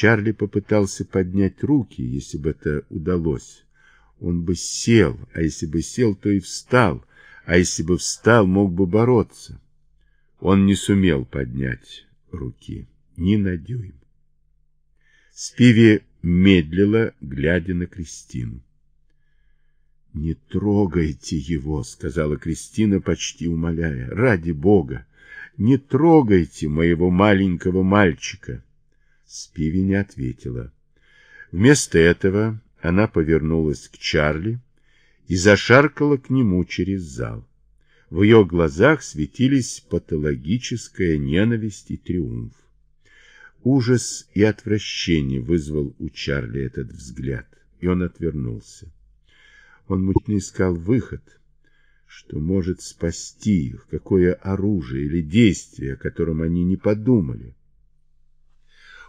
Чарли попытался поднять руки, если бы это удалось. Он бы сел, а если бы сел, то и встал, а если бы встал, мог бы бороться. Он не сумел поднять руки, ни на дюйм. Спиви медлила, глядя на Кристину. «Не трогайте его», — сказала Кристина, почти умоляя, — «ради Бога, не трогайте моего маленького мальчика». Спиви не ответила. Вместо этого она повернулась к Чарли и зашаркала к нему через зал. В ее глазах светились патологическая ненависть и триумф. Ужас и отвращение вызвал у Чарли этот взгляд, и он отвернулся. Он мучно искал выход, что может спасти их, какое оружие или действие, о котором они не подумали.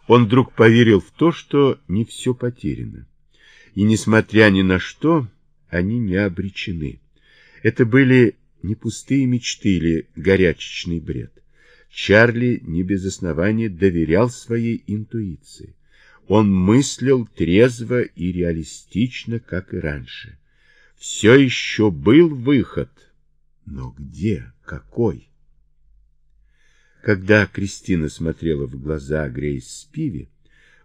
Он вдруг поверил в то, что не все потеряно. И, несмотря ни на что, они не обречены. Это были не пустые мечты или горячечный бред. Чарли не без основания доверял своей интуиции. Он мыслил трезво и реалистично, как и раньше. Все еще был выход, но где, какой? Когда Кристина смотрела в глаза Грейс Спиви,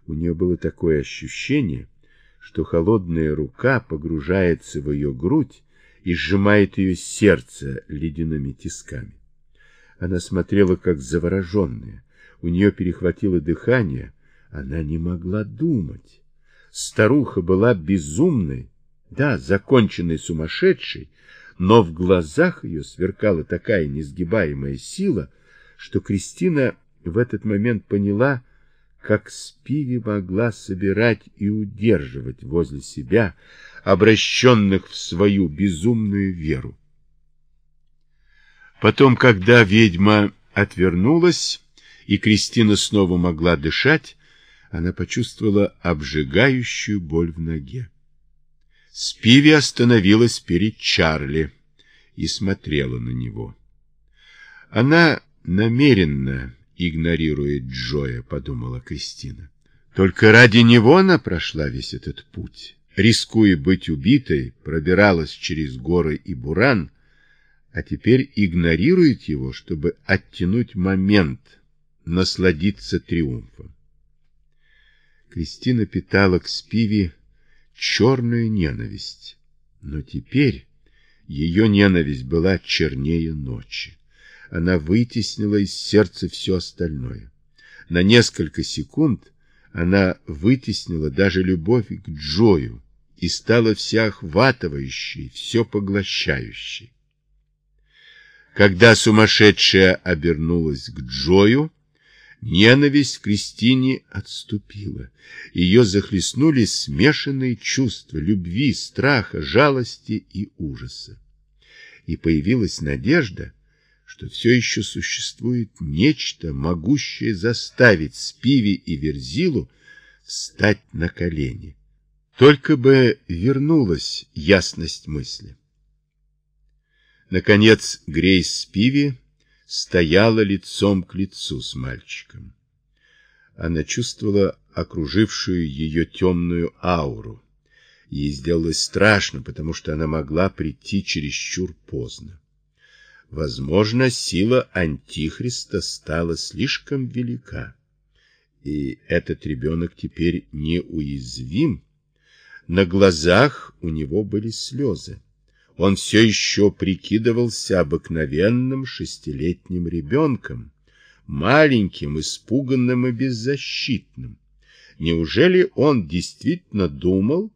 у нее было такое ощущение, что холодная рука погружается в ее грудь и сжимает ее сердце ледяными тисками. Она смотрела, как завороженная. У нее перехватило дыхание. Она не могла думать. Старуха была безумной, да, законченной сумасшедшей, но в глазах ее сверкала такая несгибаемая сила, что Кристина в этот момент поняла, как Спиви могла собирать и удерживать возле себя обращенных в свою безумную веру. Потом, когда ведьма отвернулась, и Кристина снова могла дышать, она почувствовала обжигающую боль в ноге. Спиви остановилась перед Чарли и смотрела на него. Она намеренно игнорирует Джоя, подумала Кристина. Только ради него она прошла весь этот путь. Рискуя быть убитой, пробиралась через горы и буран, а теперь игнорирует его, чтобы оттянуть момент, насладиться триумфом. Кристина питала к Спиви черную ненависть, но теперь ее ненависть была чернее ночи. Она вытеснила из сердца все остальное. На несколько секунд она вытеснила даже любовь к Джою и стала всеохватывающей, все поглощающей. Когда сумасшедшая обернулась к Джою, ненависть Кристине отступила. Ее захлестнули смешанные чувства любви, страха, жалости и ужаса. И появилась надежда, что все еще существует нечто, могущее заставить Спиви и Верзилу встать на колени. Только бы вернулась ясность мысли. Наконец Грейс Спиви стояла лицом к лицу с мальчиком. Она чувствовала окружившую ее темную ауру. Ей сделалось страшно, потому что она могла прийти чересчур поздно. Возможно, сила Антихриста стала слишком велика, и этот ребенок теперь неуязвим. На глазах у него были слезы он все еще прикидывался обыкновенным шестилетним ребенком, маленьким, испуганным и беззащитным. Неужели он действительно думал,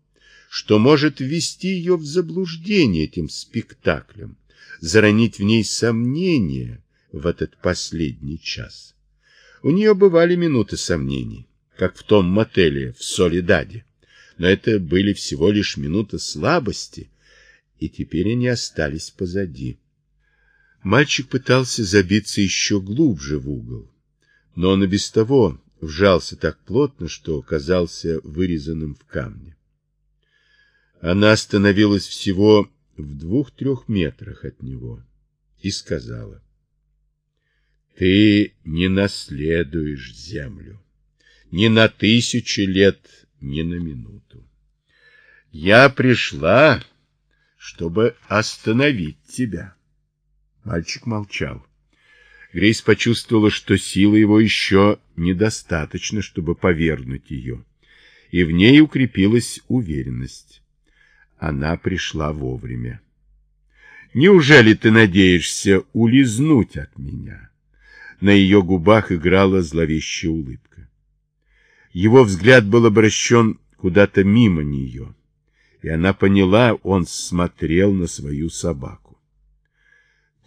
что может ввести ее в заблуждение этим спектаклем, заронить в ней сомнения в этот последний час? У нее бывали минуты сомнений, как в том мотеле в Солидаде, но это были всего лишь минуты слабости, и теперь они остались позади. Мальчик пытался забиться еще глубже в угол, но он и без того вжался так плотно, что казался вырезанным в камне. Она остановилась всего в двух-трех метрах от него и сказала, «Ты не наследуешь землю, ни на тысячи лет, ни на минуту. Я пришла, чтобы остановить тебя. Мальчик молчал. Грейс почувствовала, что сила его еще недостаточно, чтобы повернуть ее, и в ней укрепилась уверенность. Она пришла вовремя. «Неужели ты надеешься улизнуть от меня?» На ее губах играла зловещая улыбка. Его взгляд был обращен куда-то мимо нее, и она поняла, он смотрел на свою собаку.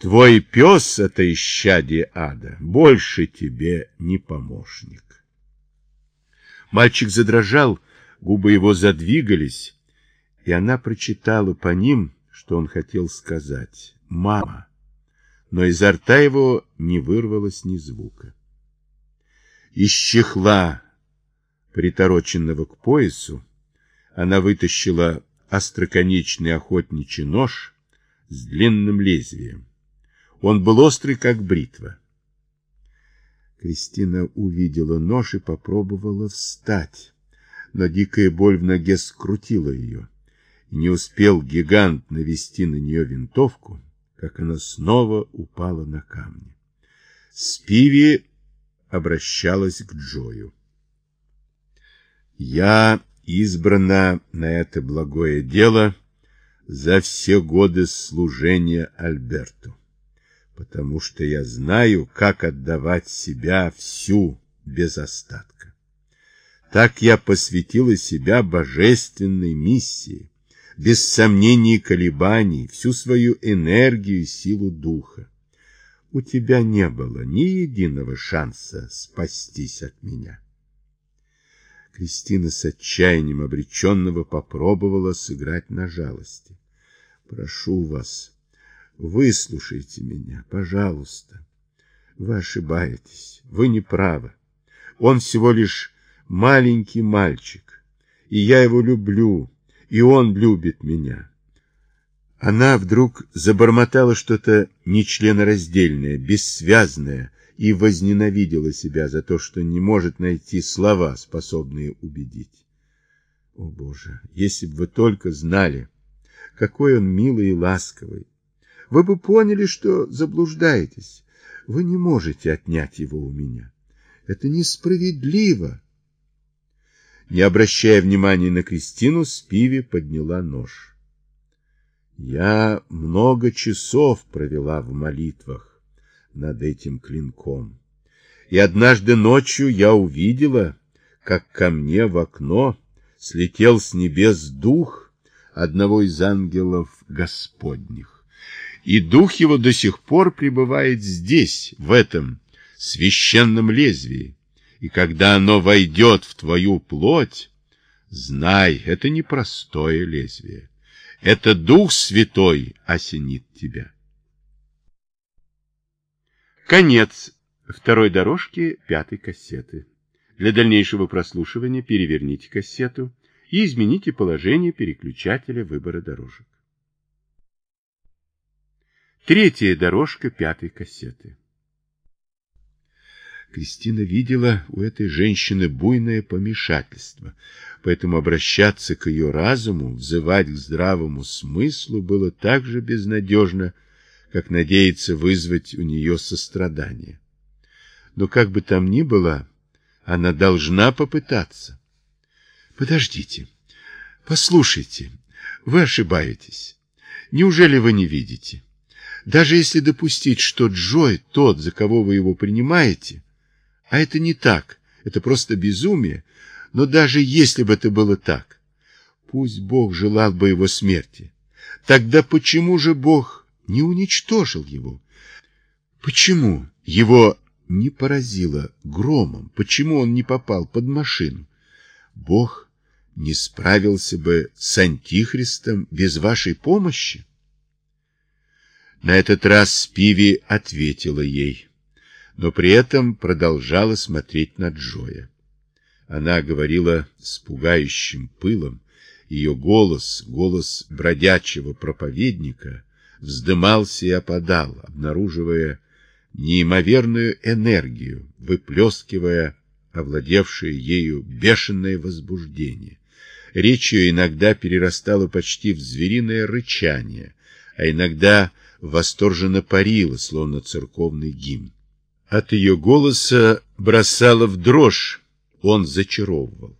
Твой пес — это исчадие ада, больше тебе не помощник. Мальчик задрожал, губы его задвигались, и она прочитала по ним, что он хотел сказать «мама», но изо рта его не вырвалось ни звука. Из чехла, притороченного к поясу, она вытащила остроконечный охотничий нож с длинным лезвием. Он был острый, как бритва. Кристина увидела нож и попробовала встать, но дикая боль в ноге скрутила ее. Не успел гигант навести на нее винтовку, как она снова упала на камни. Спиви обращалась к Джою. «Я избрана на это благое дело за все годы служения Альберту потому что я знаю, как отдавать себя всю без остатка. Так я посвятила себя божественной миссии, без сомнений и колебаний, всю свою энергию и силу духа. У тебя не было ни единого шанса спастись от меня. Кристина с отчаянием обреченного попробовала сыграть на жалости. Прошу вас, Выслушайте меня, пожалуйста. Вы ошибаетесь, вы не правы. Он всего лишь маленький мальчик, и я его люблю, и он любит меня. Она вдруг забормотала что-то нечленораздельное, бессвязное, и возненавидела себя за то, что не может найти слова, способные убедить. О, Боже, если бы вы только знали, какой он милый и ласковый, вы бы поняли, что заблуждаетесь. Вы не можете отнять его у меня. Это несправедливо. Не обращая внимания на Кристину, Спиви подняла нож. Я много часов провела в молитвах над этим клинком. И однажды ночью я увидела, как ко мне в окно слетел с небес дух одного из ангелов Господних и дух его до сих пор пребывает здесь, в этом священном лезвии. И когда оно войдет в твою плоть, знай, это не простое лезвие. Это Дух Святой осенит тебя. Конец второй дорожки пятой кассеты. Для дальнейшего прослушивания переверните кассету и измените положение переключателя выбора дорожек. Третья дорожка пятой кассеты. Кристина видела у этой женщины буйное помешательство, поэтому обращаться к ее разуму, взывать к здравому смыслу было так же безнадежно, как надеяться вызвать у нее сострадание. Но как бы там ни было, она должна попытаться. Подождите, послушайте, вы ошибаетесь. Неужели вы не видите? Даже если допустить, что Джой тот, за кого вы его принимаете, а это не так, это просто безумие, но даже если бы это было так, пусть Бог желал бы его смерти, тогда почему же Бог не уничтожил его? Почему его не поразило громом? Почему он не попал под машину? Бог не справился бы с Антихристом без вашей помощи? На этот раз Спиви ответила ей, но при этом продолжала смотреть на Джоя. Она говорила с пугающим пылом, ее голос, голос бродячего проповедника, вздымался и опадал, обнаруживая неимоверную энергию, выплескивая овладевшее ею бешеное возбуждение. Речь ее иногда перерастала почти в звериное рычание, а иногда восторженно парила, словно церковный гимн. От ее голоса бросала в дрожь, он зачаровывал.